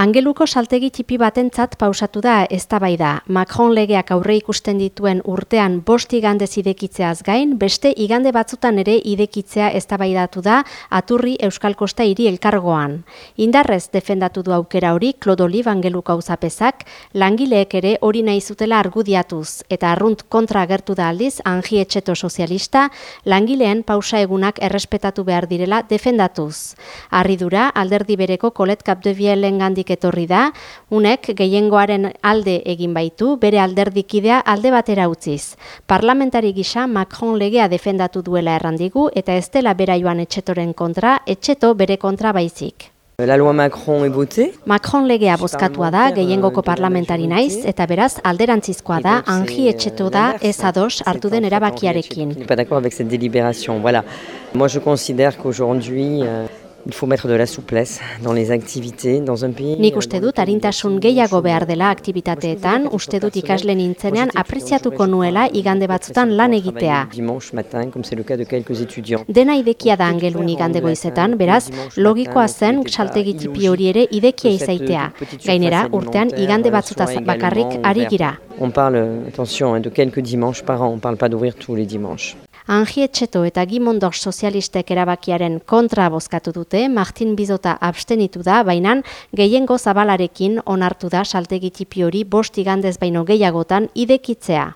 Angeluko saltegi txipi batentzat pausatu da eztabaida. Macron legeak aurre ikusten dituen urtean bost igande idekitzeaz gain, beste igande batzutan ere idekitzea eztabaidatu da Aturri Euskal Kosta hiri elkargoan. Indarrez defendatu du aukera hori Klodoli Angeluko auzapezak, langileek ere hori nahi zutela argudiatuz eta arrunt kontra agertu da aldiz Angi Etxeto sozialista, langileen pausa egunak errespetatu behar direla defendatuz. Arridura alderdi bereko Kolet Kapdevielen aldetik etorri da, unek gehiengoaren alde egin baitu, bere alderdikidea alde batera utziz. Parlamentari gisa Macron legea defendatu duela errandigu eta ez dela bera joan etxetoren kontra, etxeto bere kontra baizik. La loi Macron est votée. Macron legea bozkatua da gehiengoko parlamentari naiz eta beraz alderantzizkoa da angi etxeto da ez ados hartu den erabakiarekin. Pas d'accord avec cette délibération. Voilà. Moi je considère qu'aujourd'hui euh, Il faut mettre de la souplesse dans les activités dans un pays. Nik uste dut arintasun gehiago behar dela aktibitateetan, uste dut ikasle nintzenean apreziatuko nuela igande batzutan lan egitea. Dimanche matin, comme c'est le cas de quelques étudiants. Dena idekia da angelun igande goizetan, beraz, logikoa zen saltegi tipi hori ere idekia izaitea. Gainera, urtean igande batzutaz bakarrik ari gira. On parle, attention, de quelques dimanches par an, on parle pas d'ouvrir tous les dimanches. Angietxeto eta Gimondor sozialistek erabakiaren kontra bozkatu dute, Martin Bizota abstenitu da, baina gehiengo zabalarekin onartu da saltegitipi hori bost igandez baino gehiagotan idekitzea.